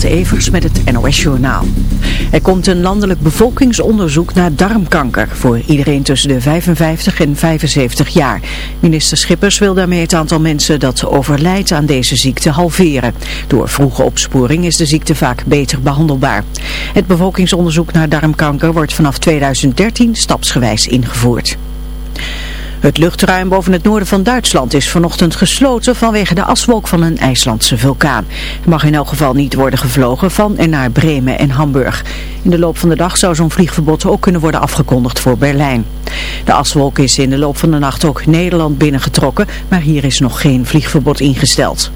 Renate Evers met het NOS Journaal. Er komt een landelijk bevolkingsonderzoek naar darmkanker voor iedereen tussen de 55 en 75 jaar. Minister Schippers wil daarmee het aantal mensen dat overlijdt aan deze ziekte halveren. Door vroege opsporing is de ziekte vaak beter behandelbaar. Het bevolkingsonderzoek naar darmkanker wordt vanaf 2013 stapsgewijs ingevoerd. Het luchtruim boven het noorden van Duitsland is vanochtend gesloten vanwege de aswolk van een IJslandse vulkaan. Er mag in elk geval niet worden gevlogen van en naar Bremen en Hamburg. In de loop van de dag zou zo'n vliegverbod ook kunnen worden afgekondigd voor Berlijn. De aswolk is in de loop van de nacht ook Nederland binnengetrokken, maar hier is nog geen vliegverbod ingesteld.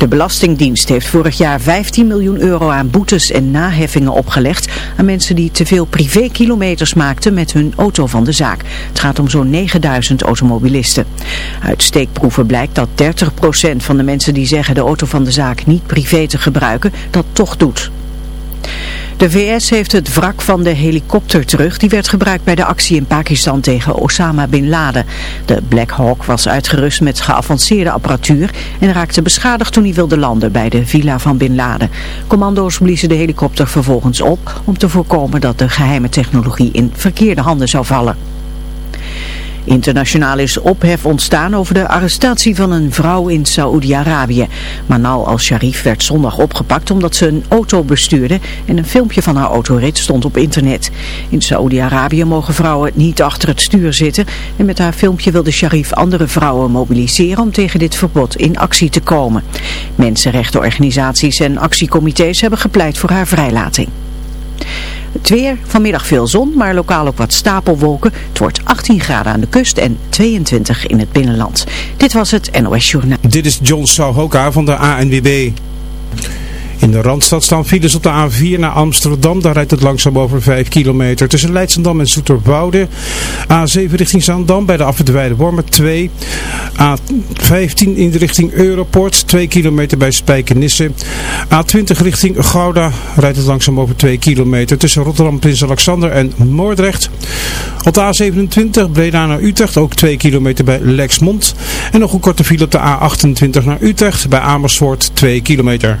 De Belastingdienst heeft vorig jaar 15 miljoen euro aan boetes en naheffingen opgelegd aan mensen die te veel privékilometers maakten met hun auto van de zaak. Het gaat om zo'n 9000 automobilisten. Uit steekproeven blijkt dat 30% van de mensen die zeggen de auto van de zaak niet privé te gebruiken, dat toch doet. De VS heeft het wrak van de helikopter terug die werd gebruikt bij de actie in Pakistan tegen Osama Bin Laden. De Black Hawk was uitgerust met geavanceerde apparatuur en raakte beschadigd toen hij wilde landen bij de villa van Bin Laden. Commando's bliezen de helikopter vervolgens op om te voorkomen dat de geheime technologie in verkeerde handen zou vallen. Internationaal is ophef ontstaan over de arrestatie van een vrouw in Saoedi-Arabië. Manal al-Sharif werd zondag opgepakt omdat ze een auto bestuurde en een filmpje van haar autorit stond op internet. In Saoedi-Arabië mogen vrouwen niet achter het stuur zitten en met haar filmpje wilde Sharif andere vrouwen mobiliseren om tegen dit verbod in actie te komen. Mensenrechtenorganisaties en actiecomité's hebben gepleit voor haar vrijlating. Het weer, vanmiddag veel zon, maar lokaal ook wat stapelwolken. Het wordt 18 graden aan de kust en 22 in het binnenland. Dit was het NOS Journaal. Dit is John Souhoka van de ANWB. In de Randstad staan files op de A4 naar Amsterdam. Daar rijdt het langzaam over 5 kilometer. Tussen Leidsendam en Zoeterwoude. A7 richting Zaandam bij de afwitweide Wormer 2. A15 in de richting Europort. 2 kilometer bij Spijkenisse. A20 richting Gouda rijdt het langzaam over 2 kilometer. Tussen Rotterdam, Prins Alexander en Moordrecht. Op de A27 Breda naar Utrecht. Ook 2 kilometer bij Lexmond. En nog een korte file op de A28 naar Utrecht. Bij Amersfoort 2 kilometer.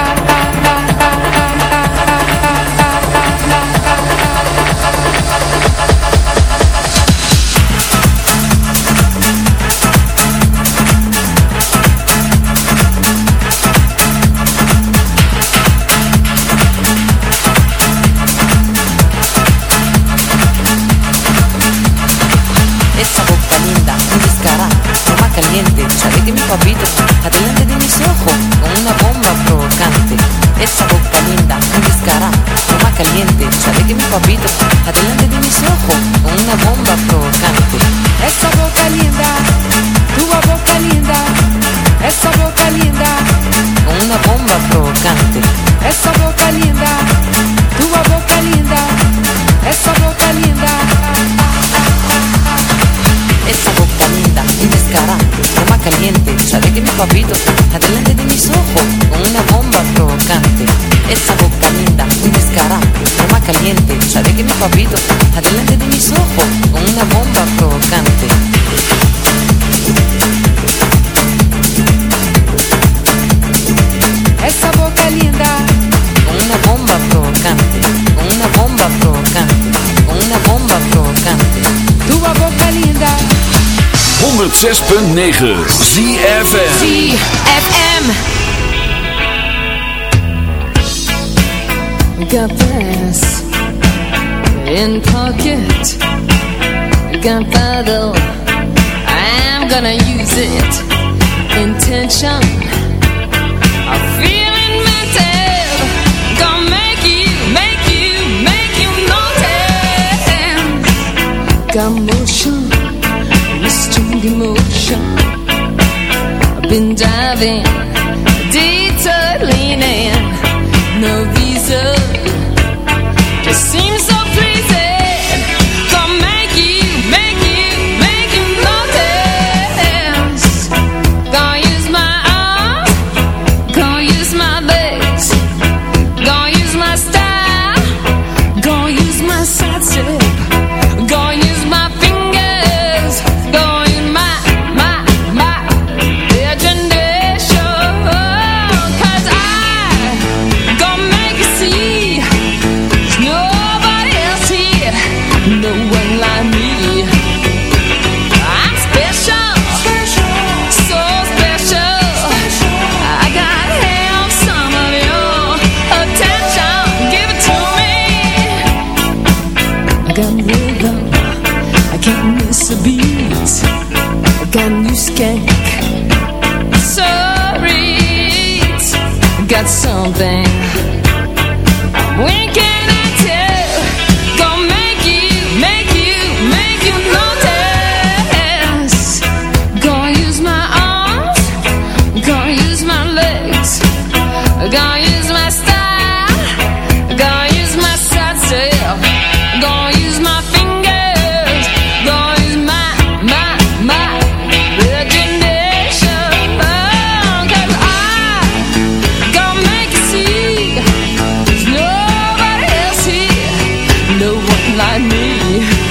106.9 ZFM ZFM Got brass in pocket. Gunpowder I'm gonna use it. Intention. I feel Thing. me.